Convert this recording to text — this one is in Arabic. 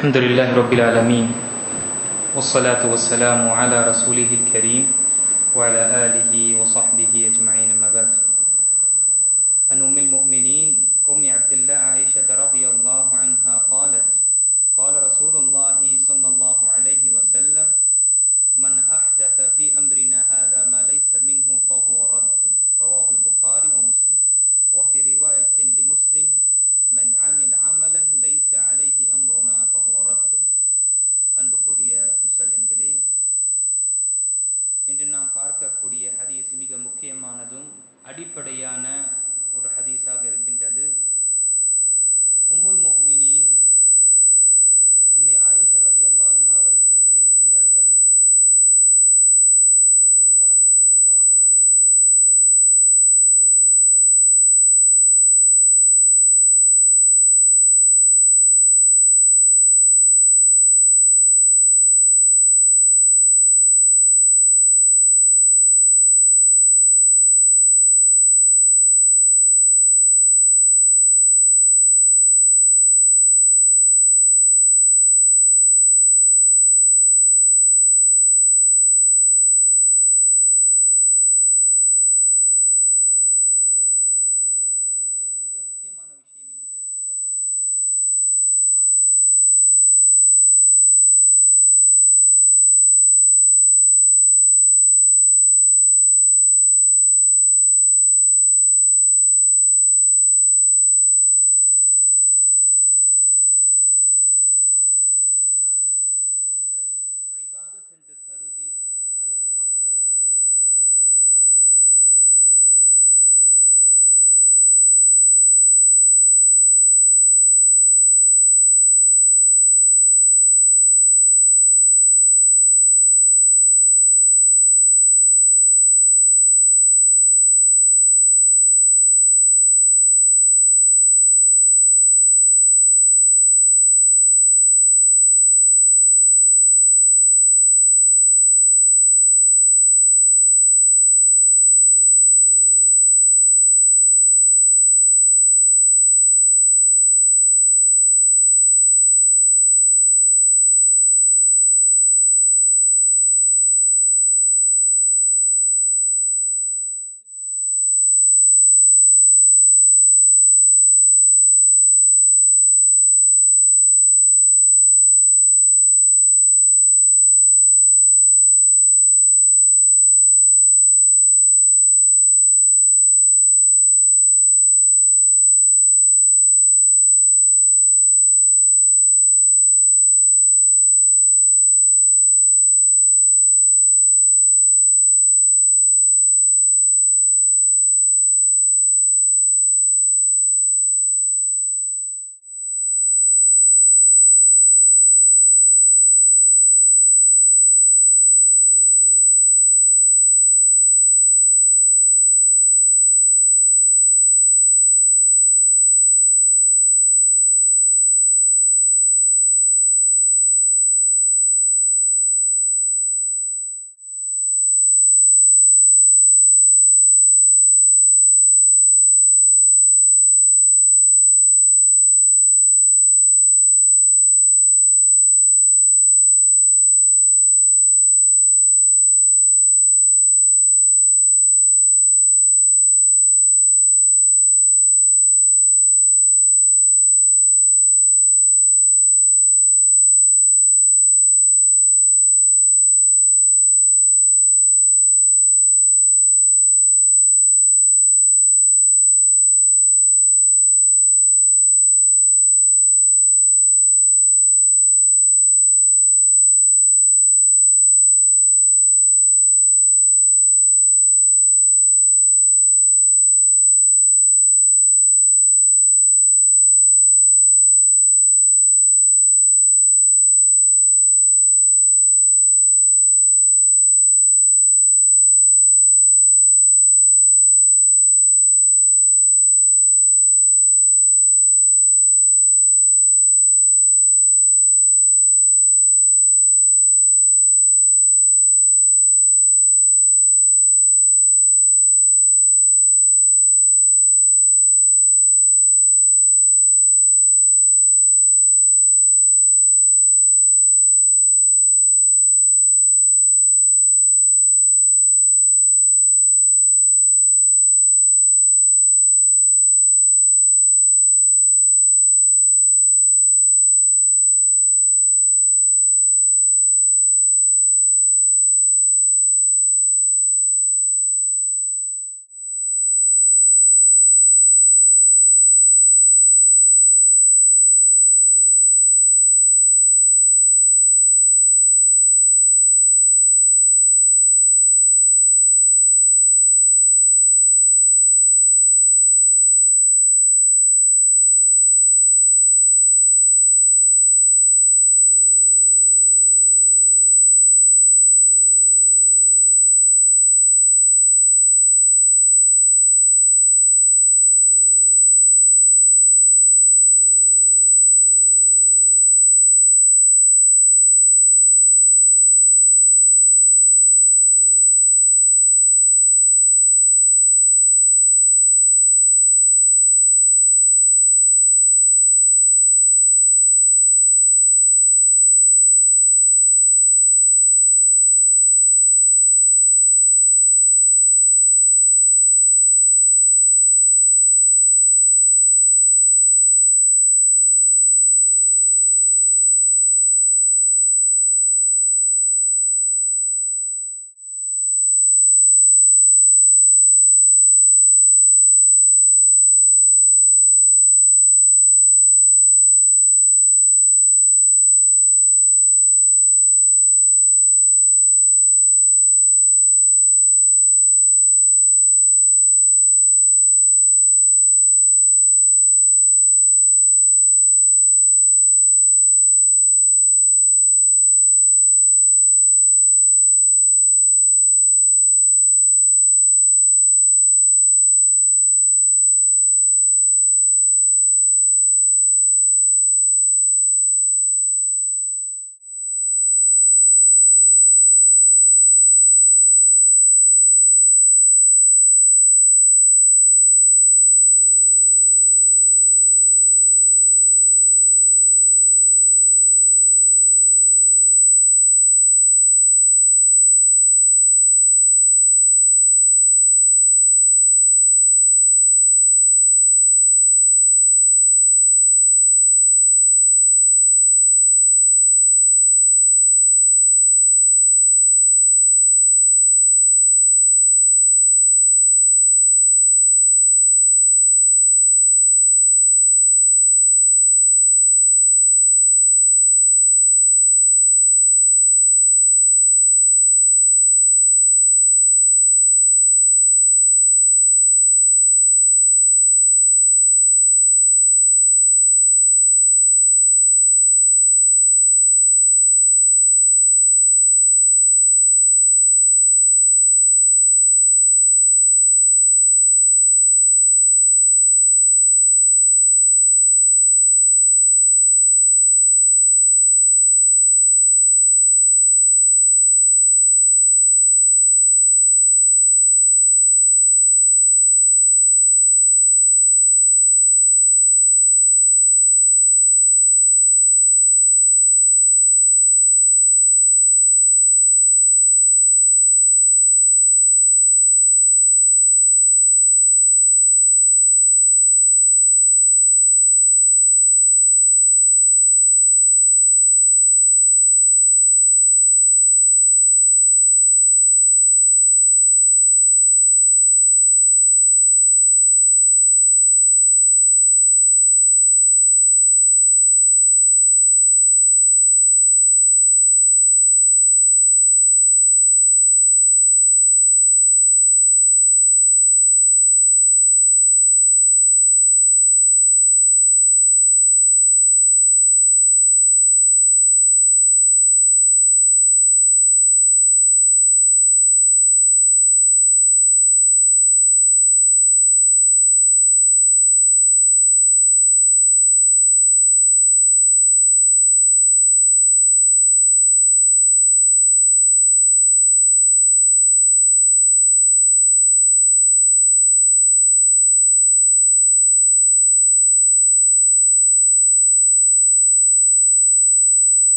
الحمد لله رب العالمين والصلاة والسلام على رسول